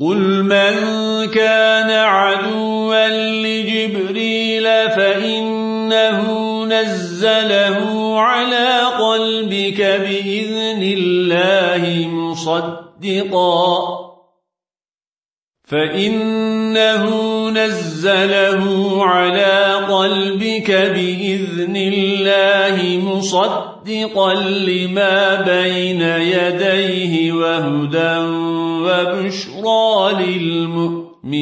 قل من كان عدوا لجبريل فإنه نزله على قلبك بإذن الله مصدقا فإنه نزله على قلبك بإذن الله مصدقا لما بين يديه وهدى وبشرى للمؤمنين.